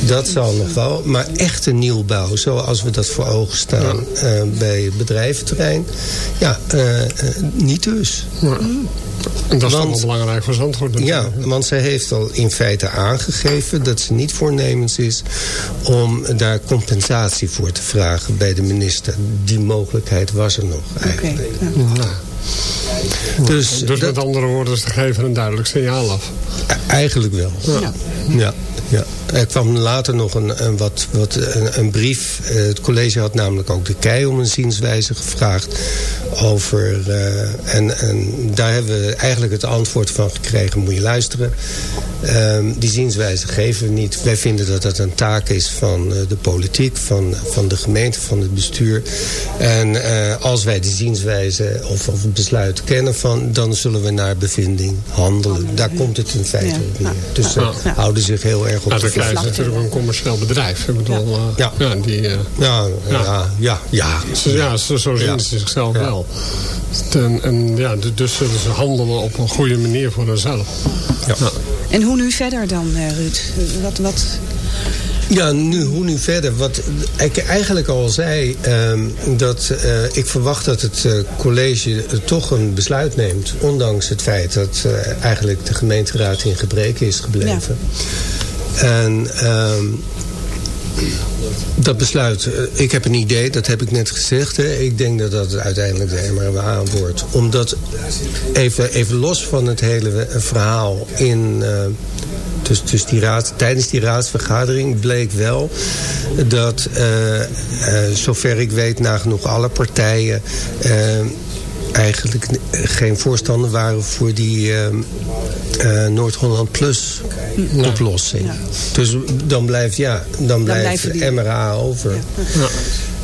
Dat zal nog wel. Maar echte nieuwbouw, zoals we dat voor ogen staan bij bedrijventerrein. Ja, niet dus. En dat is toch wel belangrijk voor Zandvoort natuurlijk. Ja, want zij heeft al in feite aangegeven dat ze niet voornemens is om daar compensatie voor te vragen bij de minister. Die mogelijkheid was er nog eigenlijk. Dus, dus met andere woorden, ze geven een duidelijk signaal af. Eigenlijk wel. Ja. ja. Ja, er kwam later nog een, een, wat, wat, een, een brief. Eh, het college had namelijk ook de KEI om een zienswijze gevraagd. Over, eh, en, en daar hebben we eigenlijk het antwoord van gekregen. Moet je luisteren. Ehm, die zienswijze geven we niet. Wij vinden dat dat een taak is van eh, de politiek, van, van de gemeente, van het bestuur. En als wij die zienswijze of, of het besluit kennen van... dan zullen we naar bevinding handelen. Daar komt het in feite op neer. Dus ze houden zich heel erg op Nou, is vlakte. natuurlijk een commercieel bedrijf. Ik bedoel, eh, Ja. ja. die, eh, Ja, ja, ja, ja. Ja, zo, zo zien Ja. ze zichzelf Ja. wel. En, en ja, dus zullen ze handelen op een goede manier voor hunzelf. Ja. En hoe nu verder dan, eh, Ruud? Wat, wat... Ja, nu, hoe nu verder? Wat ik eigenlijk al zei, ehm, dat eh, ik verwacht dat het eh, college eh, toch een besluit neemt. Ondanks het feit dat eh, eigenlijk de gemeenteraad in gebreken is gebleven. En ehm, dat besluit, eh, ik heb een idee, dat heb ik net gezegd. Hè. Ik denk dat dat uiteindelijk de MRWA wordt. Omdat, even, even los van het hele eh, verhaal in... eh, dus, dus die raad, tijdens die raadsvergadering bleek wel dat, zover ik weet, nagenoeg alle partijen eigenlijk geen voorstander waren voor die eh, eh, Noord-Holland Plus oplossing. Dus dan blijft, ja, dan blijft MRA over.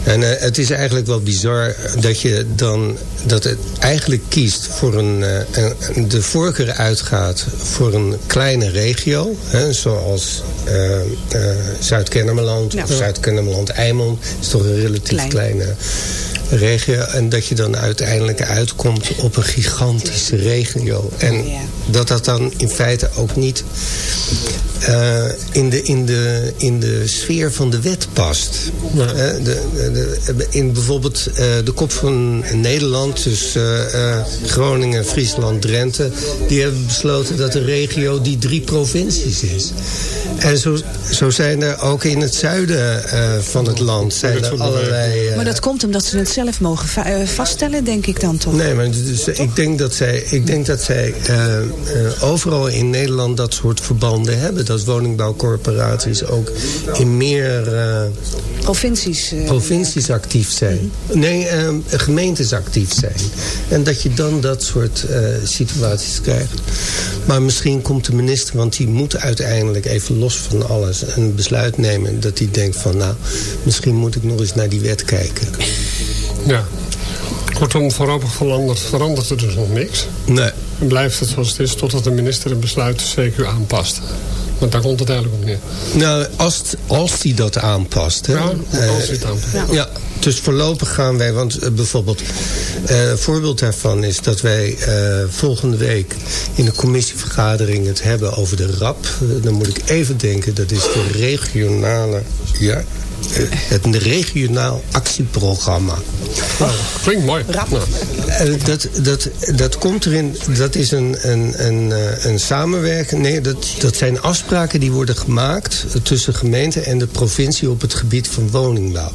En eh, het is eigenlijk wel bizar dat je dan dat het eigenlijk kiest voor een, eh, een- de voorkeur uitgaat voor een kleine regio, hè, zoals eh, eh, Zuid-Kennemerland Ja. of Zuid-Kennemerland-Eimond is toch een relatief Klein. kleine regio en dat je dan uiteindelijk uitkomt op een gigantische regio en dat dat dan in feite ook niet eh, in, de, in, de, in de sfeer van de wet past. Eh, de, de, in bijvoorbeeld eh, de kop van Nederland, dus eh, eh, Groningen, Friesland, Drenthe... die hebben besloten dat de regio die drie provincies is. En zo, zo zijn er ook in het zuiden eh, van het land zijn er allerlei... eh, Maar dat komt omdat ze het zelf mogen va- eh, vaststellen, denk ik dan toch? Nee, maar dus, ik denk dat zij, ik denk dat zij eh, eh, overal in Nederland dat soort verbanden hebben. Dat woningbouwcorporaties ook in meer Provincies. provincies actief zijn. Nee, eh, gemeentes actief zijn. En dat je dan dat soort situaties krijgt. Maar misschien komt de minister, want die moet uiteindelijk even los van alles een besluit nemen. Dat hij denkt van nou, misschien moet ik nog eens naar die wet kijken. Ja. Kortom, voorlopig verandert, verandert er dus nog niks. Nee. En blijft het zoals het is totdat de minister een besluit CQ aanpast. Want daar komt het eigenlijk op neer. Nou, als, het- als die dat aanpast. Hè, Ja, Eh, als hij het aanpast. Ja. dus voorlopig gaan wij, want eh, bijvoorbeeld, eh, een voorbeeld daarvan is dat wij eh, volgende week in de commissievergadering het hebben over de RAP. Eh, dan moet ik even denken, dat is de regionale, ja, eh, het regionaal actieprogramma. Klinkt mooi. Nou, Eh, dat, dat, dat komt erin, dat is een, een, een, eh, een samenwerking. Nee, dat, dat zijn afspraken die worden gemaakt tussen gemeente en de provincie op het gebied van woningbouw.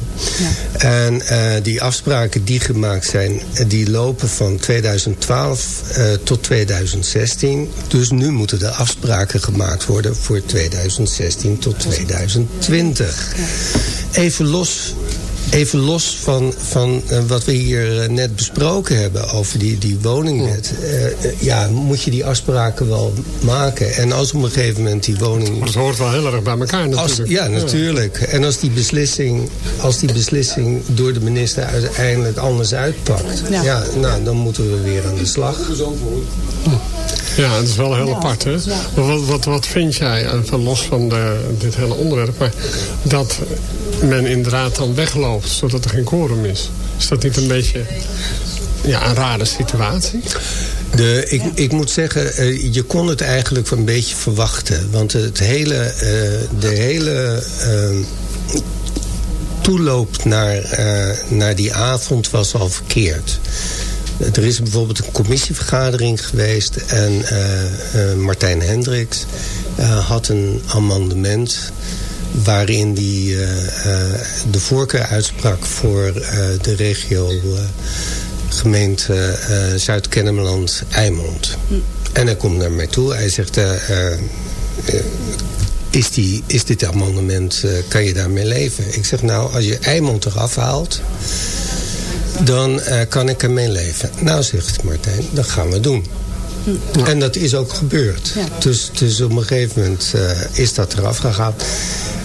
En eh, die afspraken die gemaakt zijn, eh, die lopen van 2012 eh, tot 2016. Dus nu moeten er afspraken gemaakt worden voor 2016 tot 2020. Even los Even los van, van eh, wat we hier eh, net besproken hebben over die, die woningwet. eh, ja, moet je die afspraken wel maken. En als op een gegeven moment die woning... Maar het hoort wel heel erg bij elkaar Als, natuurlijk. ja, natuurlijk. En als die, beslissing, als die beslissing door de minister uiteindelijk anders uitpakt... Ja. Ja. nou, dan moeten we weer aan de slag. Ja, het is wel heel apart, hè? Maar wat, wat, wat vind jij, van los van de, dit hele onderwerp... maar dat men inderdaad dan wegloopt zodat er geen quorum is? Is dat niet een beetje ja, een rare situatie? De, ik, ik moet zeggen, eh, je kon het eigenlijk een beetje verwachten. Want het hele, eh, de hele eh, toeloop naar, naar die avond was al verkeerd. Er is bijvoorbeeld een commissievergadering geweest... en Martijn Hendricks had een amendement waarin hij de voorkeur uitsprak voor eh, de regio... eh, gemeente eh, Zuid-Kennemerland-Eimond. En hij komt naar mij toe. Hij zegt... eh, eh, eh, is, die, is dit amendement, eh, kan je daarmee leven? Ik zeg, nou, als je Eimond eraf haalt... dan eh, kan ik ermee leven. Nou, zegt Martijn, dat gaan we doen. En dat is ook gebeurd. Dus, dus op een gegeven moment eh, is dat eraf gegaan.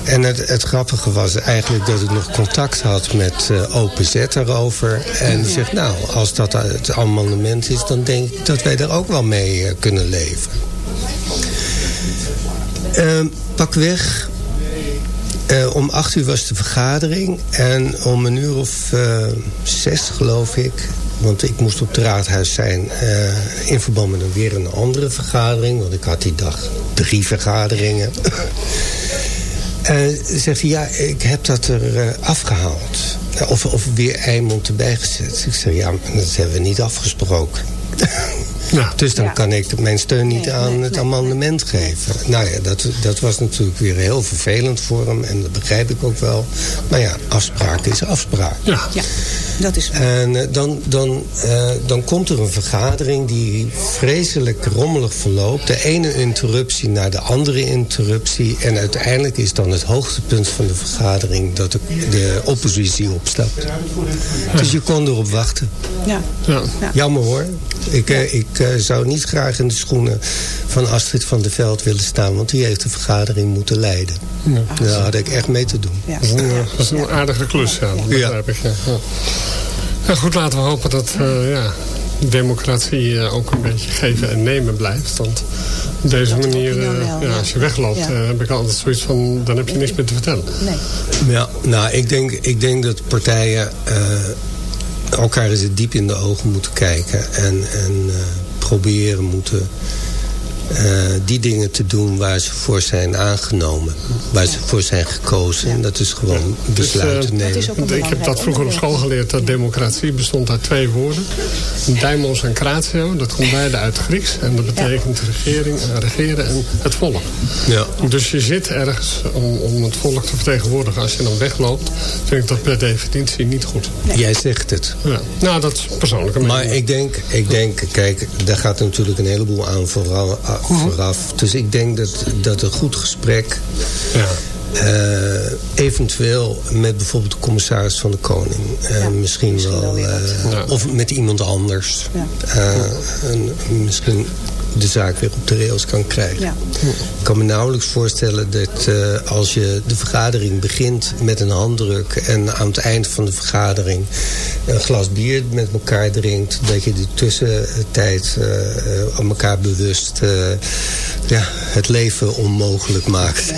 En het, het grappige was eigenlijk dat ik nog contact had met eh OPZ daarover. En die zegt, nou, als dat het amendement is... dan denk ik dat wij er ook wel mee eh, kunnen leven. Ehm pakweg. eh, om acht uur was de vergadering. En om een uur of zes, geloof ik... want ik moest op het raadhuis zijn... eh, in verband met een, weer een andere vergadering. Want ik had die dag drie vergaderingen. En zegt hij, ja, ik heb dat er eh, afgehaald. Of, of weer Eimond erbij gezet. Ik zeg, ja, maar dat hebben we niet afgesproken. Dus dan kan ik mijn steun niet aan het amendement geven. Nou ja, dat, dat was natuurlijk weer heel vervelend voor hem. En dat begrijp ik ook wel. Maar ja, afspraak is afspraak. Ja, ja dat is En eh, dan, dan, eh, dan komt er een vergadering die vreselijk rommelig verloopt. De ene interruptie naar de andere interruptie. En uiteindelijk is dan het hoogtepunt van de vergadering... dat de, de oppositie opstapt. Dus je kon erop wachten. Ja. Ja. Jammer hoor. Ik, eh, ik eh, zou niet graag in de schoenen van Astrid van der Veld willen staan. Want die heeft de vergadering moeten leiden. Daar had ik echt mee te doen. Dat is een, dat is een aardige klus, ja. Dat begrijp ik, ja. Ja. Ja, goed, laten we hopen dat eh, ja, democratie eh, ook een beetje geven en nemen blijft. Want op deze manier, nou eh, wel, ja, als je wegloopt, Ja. eh, heb ik altijd zoiets van... dan heb je niks meer te vertellen. Nee. Ja, nou, ik denk, ik denk dat partijen eh, elkaar eens diep in de ogen moeten kijken. En, en eh, proberen moeten eh, die dingen te doen waar ze voor zijn aangenomen. Waar ze voor zijn gekozen. En dat is gewoon besluiten Dus, eh, nemen. ik heb dat vroeger op school geleerd, dat democratie bestond uit twee woorden. Daimos en kratio, dat komt beide uit het Grieks. En dat betekent regering, eh, regeren en het volk. Ja. Dus je zit ergens om, om het volk te vertegenwoordigen. Als je dan wegloopt, vind ik dat per definitie niet goed. Jij zegt het. Ja. Nou, dat is persoonlijke mening. Maar ik denk, ik denk, kijk, daar gaat natuurlijk een heleboel aan vooral, vooraf. Dus ik denk dat, dat een goed gesprek... eh, eventueel met bijvoorbeeld de commissaris van de Koning. eh, misschien, wel, eh, of met iemand anders. eh, en misschien de zaak weer op de rails kan krijgen. Ja. Ik kan me nauwelijks voorstellen dat eh, als je de vergadering begint met een handdruk... en aan het eind van de vergadering een glas bier met elkaar drinkt... dat je de tussentijd eh, eh, aan elkaar bewust eh, ja, het leven onmogelijk maakt.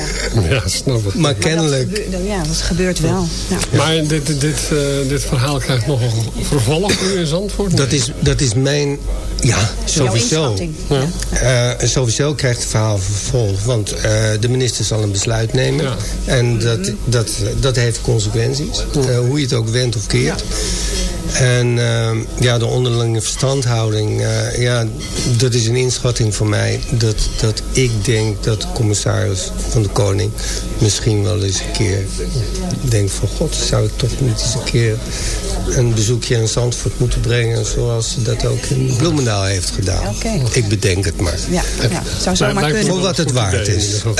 Ja, snap ik. Maar kennelijk... Dat Ja, dat gebeurt wel. Ja. Maar dit, dit, dit, eh, dit verhaal krijgt nog een vervolg nu in Zandvoort? Dat is, dat is mijn... Ja, sowieso. Ja. Eh, sowieso krijgt het verhaal vervolg. Want eh, de minister zal een besluit nemen. Ja. En dat, dat, dat heeft consequenties. Eh, hoe je het ook wendt of keert. En eh, ja, de onderlinge verstandhouding. eh, ja, dat is een inschatting van mij. Dat, dat ik denk dat de commissaris van de Koning... misschien wel eens een keer denkt van... God, zou ik toch niet eens een keer een bezoekje aan Zandvoort moeten brengen... zoals ze dat ook in Bloemendaal heeft gedaan. Ik bedenk het maar. Ja, ja, zou zomaar kunnen. Voor wat het waard is. geval.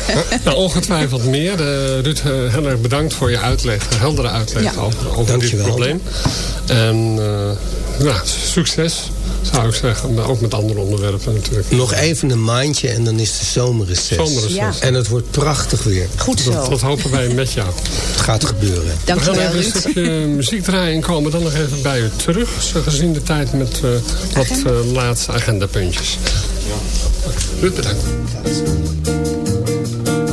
nou, ongetwijfeld meer. Eh, Ruud, eh, heel erg bedankt voor je uitleg, heldere uitleg Ja. over, over dit Dankjewel. probleem. En eh, ja, succes zou ik zeggen. Maar ook met andere onderwerpen natuurlijk. Nog even een maandje en dan is de zomerreces. Zomerreces. Ja. En het wordt prachtig weer. Goed Dat, zo. dat hopen wij met jou. Het gaat gebeuren. We Dankjewel, gaan even een stukje muziek draaien en komen dan nog even bij u terug. zo Gezien de tijd met eh, wat eh, laatste agendapuntjes. Ruud, bedankt.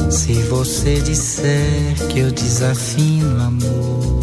Se você disser que eu desafino amor,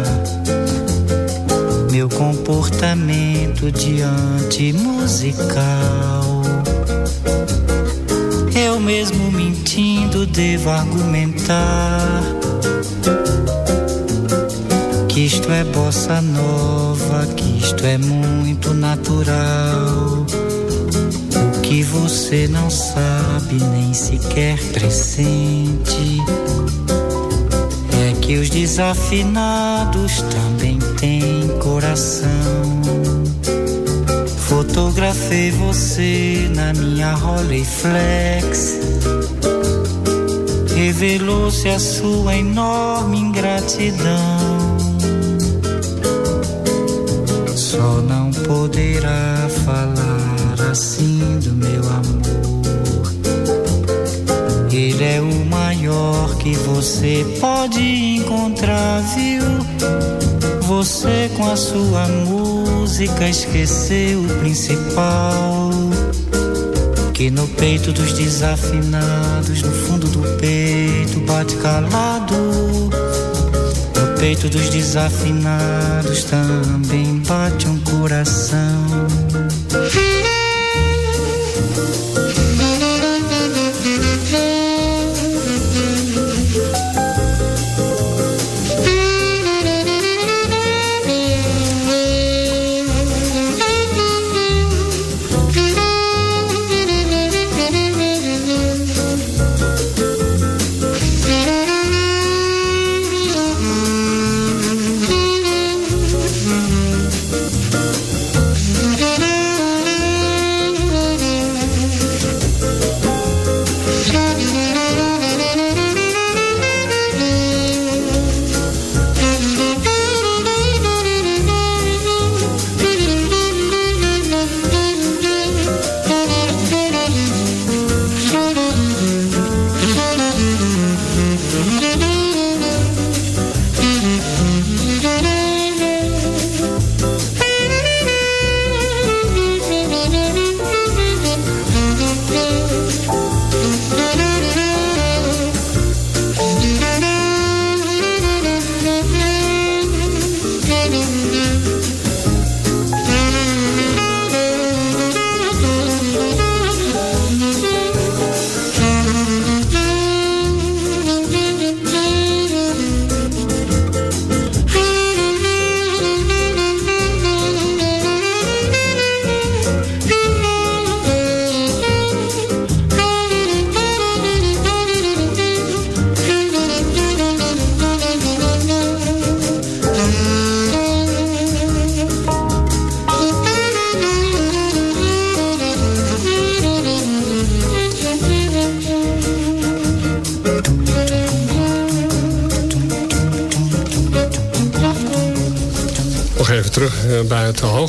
comportamento diante musical, eu mesmo mentindo devo argumentar que isto é bossa nova, que isto é muito natural. O que você não sabe nem sequer pressente que os desafinados também têm coração. Fotografei você na minha Rolleiflex. Revelou-se a sua enorme ingratidão. Só não poderá falar assim do meu amor. Você pode encontrar, viu? Você com a sua música esqueceu o principal. Que no peito dos desafinados, no fundo do peito, bate calado. No peito dos desafinados também bate um coração.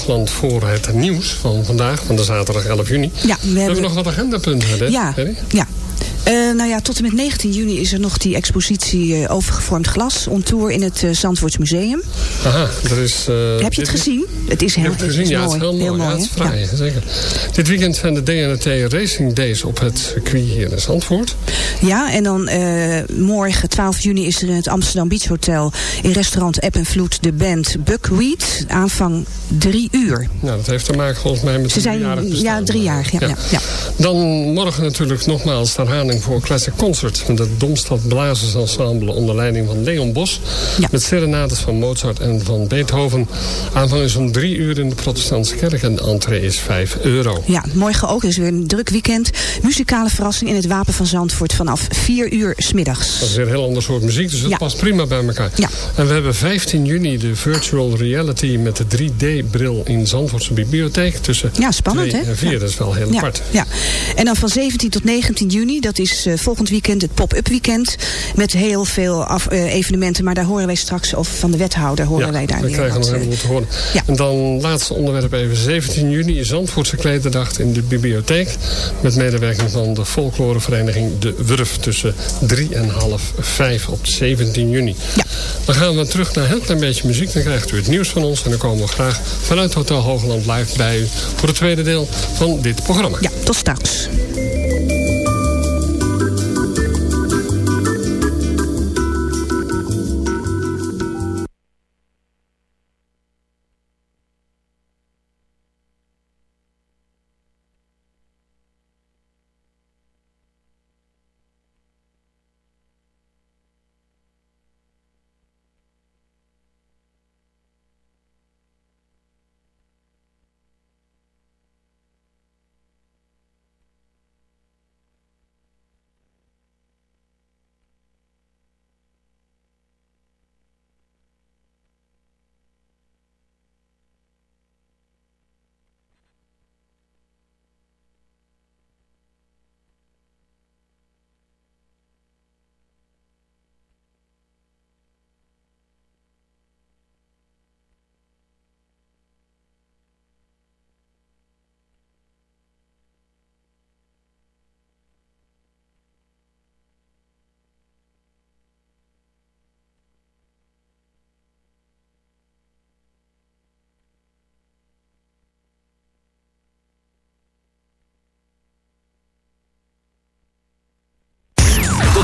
Hoogland voor het nieuws van vandaag, van de zaterdag 11 juni. Ja, we we hebben hebben- nog wat agendapunten. Hè, Ja, ja. Eh, nou ja, tot en met 19 juni is er nog die expositie eh, overgevormd glas on tour in het uh, Zandvoorts Museum. Aha, er is... Heb je het gezien? Het is heel, het het gezien, is ja, mooi. het is heel mooi. ja, het is zeker. Dit weekend zijn de DNT Racing Days op het circuit hier in Zandvoort. Ja, en dan morgen 12 juni is er in het Amsterdam Beach Hotel in restaurant App en Vloed de band Buckwheat. Aanvang drie uur. Nou, dat heeft te maken volgens mij met Ze zijn driejarig ja, drie jaar. Ja, ja. Ja, Dan morgen natuurlijk nogmaals de herhaling voor Classic Concert. Met het Domstad Blazers Ensemble onder leiding van Leon Bos. Met serenades van Mozart en van Beethoven. Aanvang is om drie uur in de protestantse kerk en de entree is 5 euro. Ja, morgen ook. Is weer een druk weekend. Muzikale verrassing in het Wapen van Zandvoort vanaf 4 uur smiddags. Dat is weer een heel ander soort muziek, dus dat Ja. past prima bij elkaar. Ja. En we hebben 15 juni de virtual reality met de 3D-bril in Zandvoortse bibliotheek. Tussen Ja, spannend, 2 hè? en 4, Ja. dat is wel heel Ja, apart. ja, en dan van 17 tot 19 juni, dat is eh, volgend weekend het pop-up weekend. Met heel veel af, eh, evenementen, maar daar horen wij straks, of van de wethouder horen wij daar we weer krijgen nog eh, helemaal te horen. En dan laatste onderwerp even. 17 juni is Zandvoortse Klederdag in de bibliotheek. Met medewerking van de folklorevereniging De Wurf. Tussen 3 en half 5 op 17 juni. Dan gaan we terug naar een heel klein beetje muziek. Dan krijgt u het nieuws van ons. En dan komen we graag vanuit Hotel Hoogland live bij u. Voor het tweede deel van dit programma. Ja, tot straks.